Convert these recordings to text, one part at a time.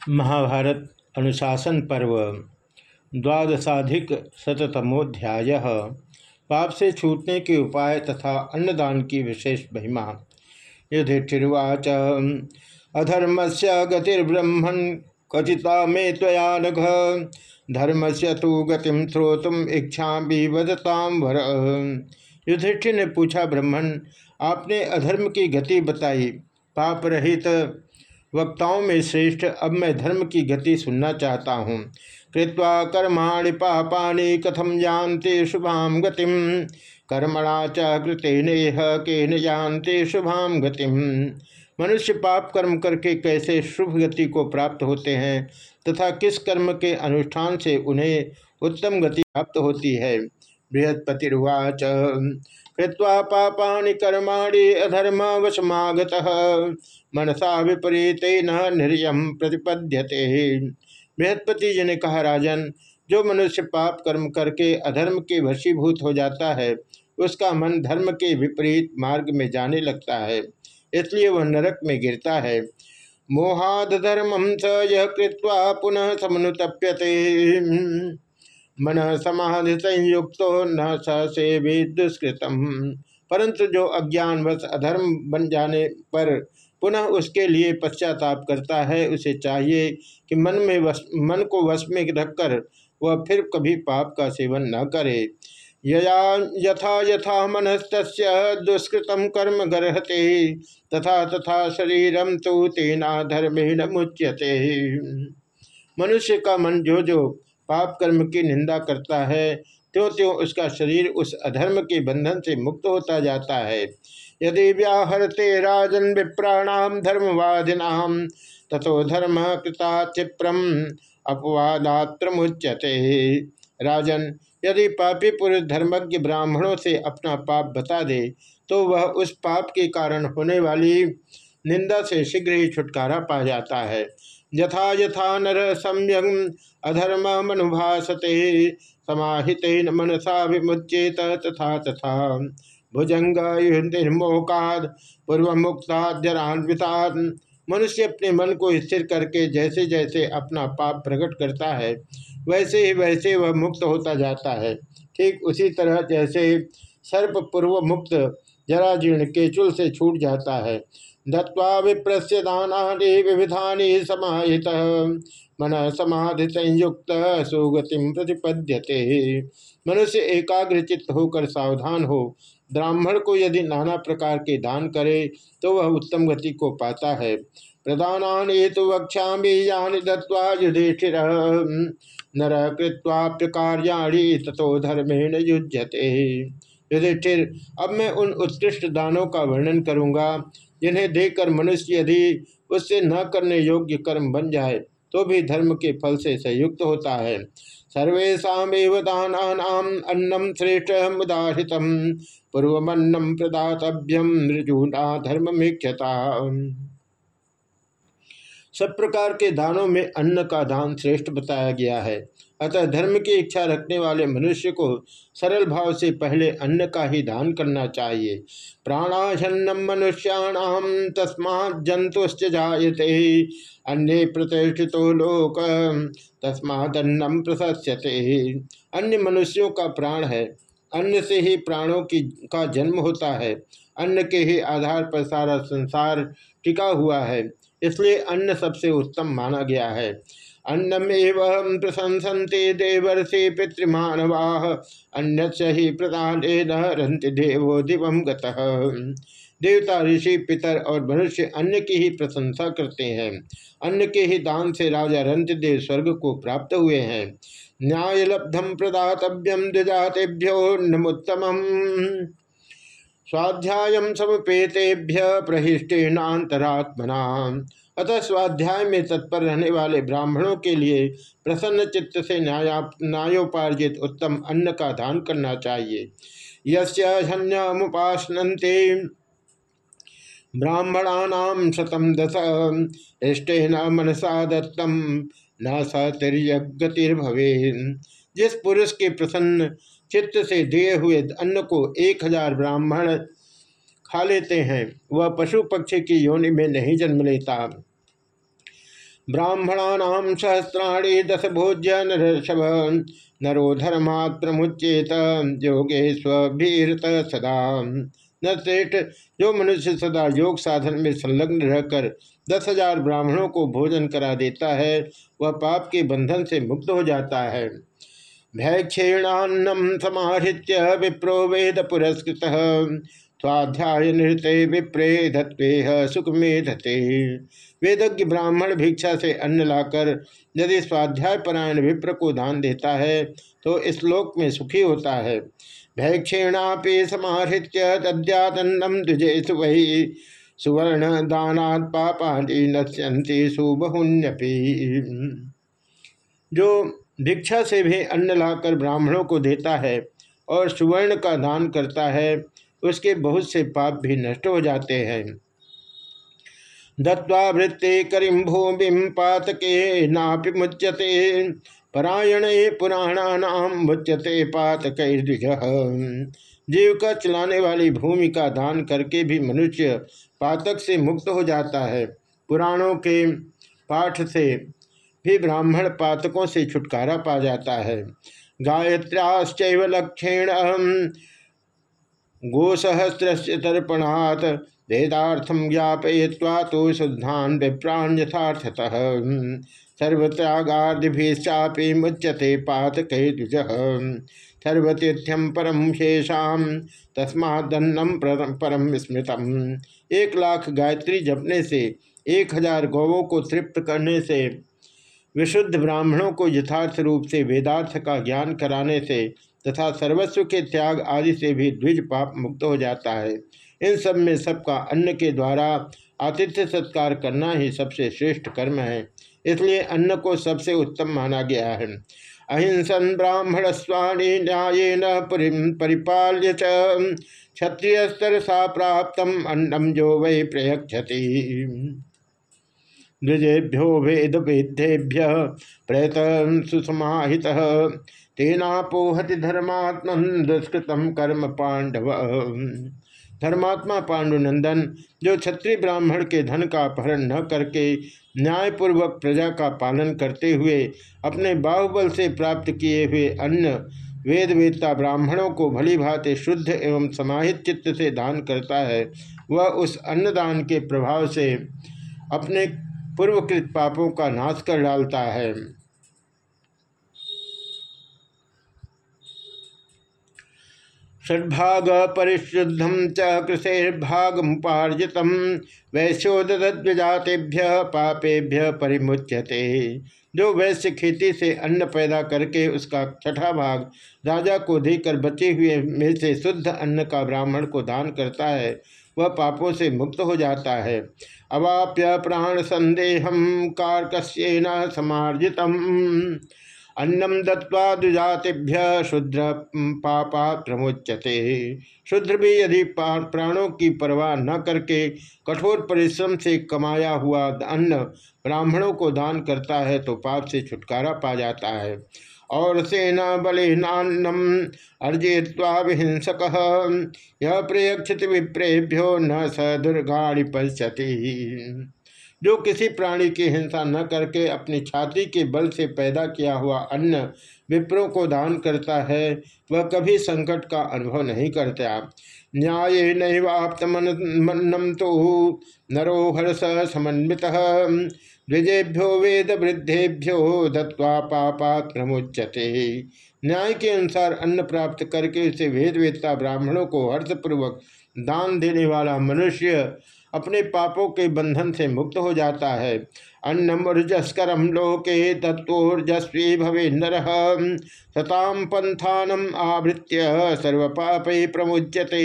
महाभारत अनुशासन पर्व, द्वादशाधिक शतमोध्याय पाप से छूटने के उपाय तथा अन्नदान की विशेष महिमा। युधिष्ठिर्वाच अधर्म से गतिर्ब्रह्मण कथिता मे त्वया नघ। धर्म से तो गतिम श्रोतुम इच्छा भी वदताम वर। युधिष्ठिर ने पूछा ब्रह्मण आपने अधर्म की गति बताई। पाप रहित वक्ताओं में श्रेष्ठ। अब मैं धर्म की गति सुनना चाहता हूँ। कृत्वा कर्माणि पापानि कथम जानते शुभाम गतिम। कर्मणा च कृते नेह के न जानते शुभाम गतिम। मनुष्य पाप कर्म करके कैसे शुभ गति को प्राप्त होते हैं? तथा किस कर्म के अनुष्ठान से उन्हें उत्तम गति प्राप्त होती है? बृहस्पतिर्वाच। कृत्वा पापानि कर्माणि अधर्म वशमागत मनसा विपरीत निर्यम प्रतिपद्यते। बृहस्पति जी ने कहा, राजन, जो मनुष्य पाप कर्म करके अधर्म के वशीभूत हो जाता है, उसका मन धर्म के विपरीत मार्ग में जाने लगता है, इसलिए वह नरक में गिरता है। मोहाद धर्मम स यह कृत्वा पुनः समनुतप्यते मन समाधि संयुक्त न से दुष्कृतम परंतु जो अज्ञानवश अधर्म बन जाने पर पुनः उसके लिए पश्चाताप करता है, उसे चाहिए कि मन में वस मन को वश में रखकर वह फिर कभी पाप का सेवन न करे। यया, यथा यथा मनस्त दुष्कृतम कर्म गर्हते, तथा तथा शरीरम तो तेना धर्मेण मुच्यते। मनुष्य का मन जो जो पाप कर्म की निंदा करता है त्यों त्यों उसका शरीर उस अधर्म के बंधन से मुक्त होता जाता है। यदि व्याहरते राजन विप्राणाम धर्मवादिनाम तथो धर्म कृता चिप्रम अपवादात्र मुच्यते राजन, यदि पापी पुरुष धर्मज्ञ ब्राह्मणों से अपना पाप बता दे तो वह उस पाप के कारण होने वाली निंदा से शीघ्र ही छुटकारा पा जाता है। यथा यथा नर सम्यक अधर्म मनुभाषते समाहित मनसा विमुचेत तथा तथा। भुजंग निर्मोकाद पूर्व मुक्ताद्यरान्विता मनुष्य अपने मन को स्थिर करके जैसे जैसे अपना पाप प्रकट करता है, वैसे ही वैसे वह मुक्त होता जाता है। ठीक उसी तरह जैसे सर्प पूर्व मुक्त जराजीर्ण केचुल से छूट जाता है दत्वा विप्रस्य दानी विविधानि समाहित। मन समाधि संयुक्त सुगतिम प्रतिपद्यते। मनुष्य एकाग्र चित्त होकर सावधान हो। ब्राह्मण को यदि नाना प्रकार के दान करे तो वह उत्तम गति को पाता है। प्रदान तो वक्षा यानी दत्वा युधिष्ठिर। नर कृत्वाप्य कार्याणी तथो धर्मेण युजते युधिष्ठिर, अब मैं उन उत्कृष्ट दानों का वर्णन करूँगा जिन्हें देखकर मनुष्य यदि उससे न करने योग्य कर्म बन जाए तो भी धर्म के फल से संयुक्त होता है। सर्वेशा दान अन्नम श्रेष्ठ उदाहृत पूर्वमन्नम प्रदातव्यम ऋजुना धर्म मीक्षता सब प्रकार के दानों में अन्न का दान श्रेष्ठ बताया गया है। अतः धर्म की इच्छा रखने वाले मनुष्य को सरल भाव से पहले अन्न का ही दान करना चाहिए। प्राणाशन्नम मनुष्याणाम तस्मा जंतुश्च जायते। अन्य प्रतिष्ठितो लोक तस्मादन्नम प्रशस्यते अन्य मनुष्यों का प्राण है। अन्न से ही प्राणों की, का जन्म होता है। अन्न के ही आधार पर सारा संसार टिका हुआ है। इसलिए अन्न सबसे उत्तम माना गया है। अन्नमेव प्रशंसन्ते देवर्षि पितृमानवा अन्य ही प्रदान रंति देवो दिवम देवता, ऋषि, पितर और मनुष्य अन्न की ही प्रशंसा करते हैं। अन्न के ही दान से राजा रंत देव स्वर्ग को प्राप्त हुए हैं। न्यायलब्धम प्रदातव्यम द्विजातेभ्यो नमोत्तम स्वाध्याय समुपेतेभ्य प्रहिष्टेनातरात्मना अतः स्वाध्याय में तत्पर रहने वाले ब्राह्मणों के लिए प्रसन्न चित्त से न्याया न्यायोपार्जित उत्तम अन्न का दान करना चाहिए। यन्यमुपासनते ब्राह्मणा शतम दश। इष्टेन मनसा दत्तम न सतिर्यगतिर्भवे जिस पुरुष के प्रसन्न चित्त से दिए हुए अन्न को एक हज़ार ब्राह्मण खा लेते हैं। वह पशु पक्षी की योनि में नहीं जन्म लेता। ब्राह्मणा सहस्राणी दस भोज्य नरषभ नरो धर्मात् प्रमुचेत योगे स्वभीरत सदा। न श्रेष्ठ, जो मनुष्य सदा योग साधन में संलग्न रहकर दस हज़ार ब्राह्मणों को भोजन करा देता है, वह पाप के बंधन से मुक्त हो जाता है। भैक्षेणान्नम समाहृत्य विप्रो वेद पुरस्कृत स्वाध्याय नृत्य विप्रे धत्वेह सुख में धते वेदज्ञ ब्राह्मण भिक्षा से अन्न लाकर यदि स्वाध्याय परायण विप्र को दान देता है तो इस लोक में सुखी होता है। भैक्षेणापि समाहृत्य तद्यातन्नम द्विजेश वही सुवर्ण दानात् पापानि नश्यंती सुबहुन्यपि। जो भिक्षा से भी अन्न लाकर ब्राह्मणों को देता है और सुवर्ण का दान करता है, उसके बहुत से पाप भी नष्ट हो जाते हैं। दत्वा वृत्ति करीम भूमि पातके नापि मुच्यते, परायण पुराणानाम मुच्यते पातक जीव का चलाने वाली भूमि का दान करके भी मनुष्य पातक से मुक्त हो जाता है। पुराणों के पाठ से भी ब्राह्मण पातकों से छुटकारा पा जाता है। गायत्राश्च लक्षेण गोसहस्र तर्पणात् वेदार्थम ज्ञापय्वा तो शुद्धान विप्राण यथार्थतः। सर्वत्यागादिभिश्चापि मुच्यते पातक सर्वतीर्थ्यम परम शेषा तस्मादन्नम परम स्मृतम एक लाख गायत्री जपने से एक हज़ार गौवों को तृप्त करने से विशुद्ध ब्राह्मणों को यथार्थ रूप से वेदार्थ का ज्ञान कराने से तथा सर्वस्व के त्याग आदि से भी द्विज पाप मुक्त हो जाता है। इन सब में सबका अन्न के द्वारा आतिथ्य सत्कार करना ही सबसे श्रेष्ठ कर्म है। इसलिए अन्न को सबसे उत्तम माना गया है। अहिंसन ब्राह्मण स्वाणी न्याय न परिपाल्य क्षत्रिय स्तर सा प्राप्त अन्नम जो वै प्रयक्षति द्विजेभ्यो वेद वेदेभ्य प्रयत सुसमाहित तेनापोहति धर्मात्म दुष्कृतम कर्म पांडव धर्मात्मा पांडुनंदन जो क्षत्रिय ब्राह्मण के धन का अपहरण न करके न्यायपूर्वक प्रजा का पालन करते हुए अपने बाहुबल से प्राप्त किए हुए अन्न वेद वेदता ब्राह्मणों को भली भांति शुद्ध एवं समाहित चित्त से दान करता है, वह उस अन्नदान के प्रभाव से अपने पूर्वकृत पापों का नाश कर डालता है। षड्भाग परिशुद्धम च कृषेर्भाग मुपार्जित वैश्यो दद्विजातेभ्य पापेभ्य परिमुच्यते। जो वैश्य खेती से अन्न पैदा करके उसका छठा भाग राजा को देकर बचे हुए में से शुद्ध अन्न का ब्राह्मण को दान करता है वह पापों से मुक्त हो जाता है। अवाप्य प्राण संदेहम कारकस्येन समार्जितम। अन्नम दत्वा दुजातिभ्य शुद्र पापा प्रमुच्यते। शुद्र भी यदि प्राणों की परवाह न करके कठोर परिश्रम से कमाया हुआ अन्न ब्राह्मणों को दान करता है तो पाप से छुटकारा पा जाता है। और सेना बलिनान्नम अर्जित्वा विहिंसक। यह प्रयक्षित विप्रेभ्यो न स दुर्गाणि पश्यति। जो किसी प्राणी की हिंसा न करके अपनी छाती के बल से पैदा किया हुआ अन्न विप्रों को दान करता है, वह कभी संकट का अनुभव नहीं करता। न्याय नैवाप्त मन्नम तो नरो हर्ष समन्वित। द्विजेभ्यो वेद वृद्धेभ्यो दत्वा पापा प्रमुचते न्याय के अनुसार अन्न प्राप्त करके उसे वेद वेदता ब्राह्मणों को हर्षपूर्वक दान देने वाला मनुष्य अपने पापों के बंधन से मुक्त हो जाता है। अन्नमूर्जस्करम लोके तत्वोर्जस्वी भवे नर। सताम पंथानम आवृत्य सर्व पाप प्रमुच्यते।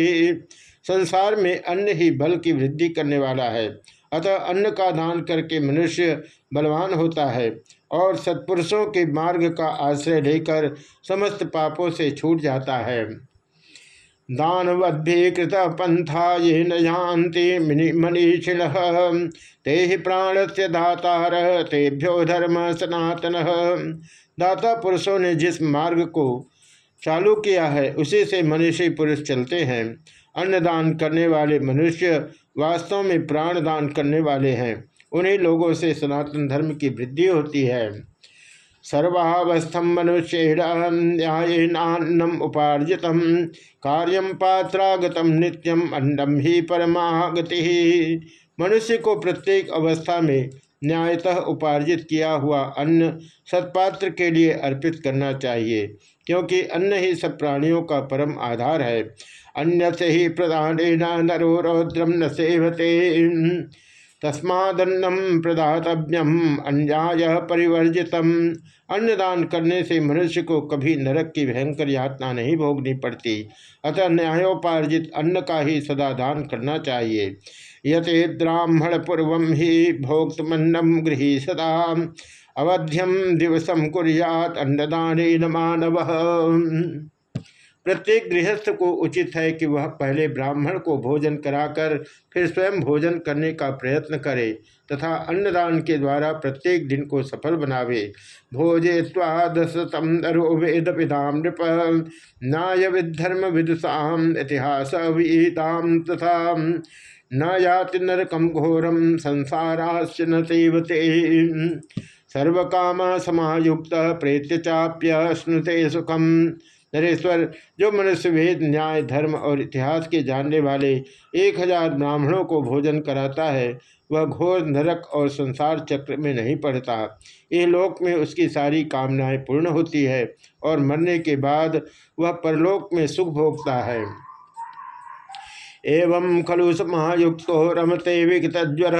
संसार में अन्न ही बल की वृद्धि करने वाला है। अतः अन्न का दान करके मनुष्य बलवान होता है और सत्पुरुषों के मार्ग का आश्रय लेकर समस्त पापों से छूट जाता है। दानवद्भीकृत पंथा ये नयांति मनीषिण। ते ही प्राण से दातार, तेभ्यो धर्म सनातन। दाता पुरुषों ने जिस मार्ग को चालू किया है, उसी से मनुष्य पुरुष चलते हैं। अन्नदान करने वाले मनुष्य वास्तव में प्राण दान करने वाले हैं। उन्हीं लोगों से सनातन धर्म की वृद्धि होती है। सर्वावस्थम मनुष्येणान्नम उपार्जित कार्यम पात्रागतम नित्यम अन्नम ही परमागति। मनुष्य को प्रत्येक अवस्था में न्यायतः उपार्जित किया हुआ अन्न सत्पात्र के लिए अर्पित करना चाहिए, क्योंकि अन्न ही सब प्राणियों का परम आधार है। अन्य से ही प्रधान नरो रौद्रम न सेवते। तस्मादन्नम प्रदातव्यम अन्याय परिवर्जितम। अन्नदान करने से मनुष्य को कभी नरक की भयंकर यातना नहीं भोगनी पड़ती। अतः न्यायोपार्जित अन्न का ही सदा दान करना चाहिए। यते ब्राह्मण पूर्व ही भोक्तमन्नम गृही सदा। अवध्यम दिवसम कुरियात अन्नदान मानव। प्रत्येक गृहस्थ को उचित है कि वह पहले ब्राह्मण को भोजन कराकर फिर स्वयं भोजन करने का प्रयत्न करे तथा अन्नदान के द्वारा प्रत्येक दिन को सफल बनावे। भोजे स्वादशतम नरो वेद नृप नाय विधर्म विदुषाम इतिहास विहिताम तथा न याति नरकम घोरम संसाराश न सेवते। सर्वकाम समायुक्त प्रेत्य चाप्य स्नुते सुखम। नरेश्वर जो मनुष्य वेद न्याय, धर्म और इतिहास के जानने वाले एक हज़ार ब्राह्मणों को भोजन कराता है, वह घोर नरक और संसार चक्र में नहीं पड़ता। ये लोक में उसकी सारी कामनाएँ पूर्ण होती है और मरने के बाद वह परलोक में सुख भोगता है। एवं खलु समायुक्त रमते विगतज्वर।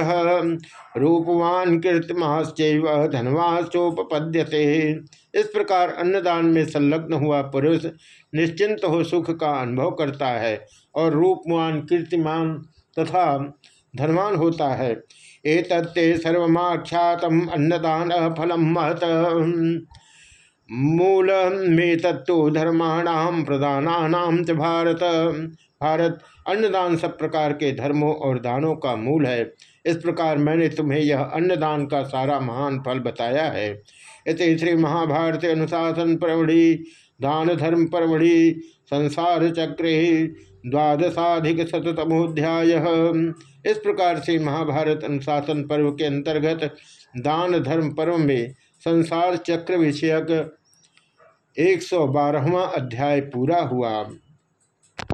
रूपवान कीर्तिमाश्च धनवासोपद्यते इस प्रकार अन्नदान में संलग्न हुआ पुरुष निश्चिंत हो सुख का अनुभव करता है और रूपवान कीर्तिमान तथा धनवान होता है। एतत्ते सर्वख्यातम अन्नदान फलम महत। मूल में तत्व धर्माणाम प्रदानानाम च भारत। भारत अन्नदान सब प्रकार के धर्मों और दानों का मूल है। इस प्रकार मैंने तुम्हें यह अन्नदान का सारा महान फल बताया है। इस श्री महाभारत अनुशासन परमढ़ि, दान धर्म परमढ़ि, संसार चक्रे द्वादशाधिक शतमोध्याय इस प्रकार से महाभारत अनुशासन पर्व के अंतर्गत दान धर्म पर्व में संसार चक्र विषयक एक सौ बारहवा अध्याय पूरा हुआ।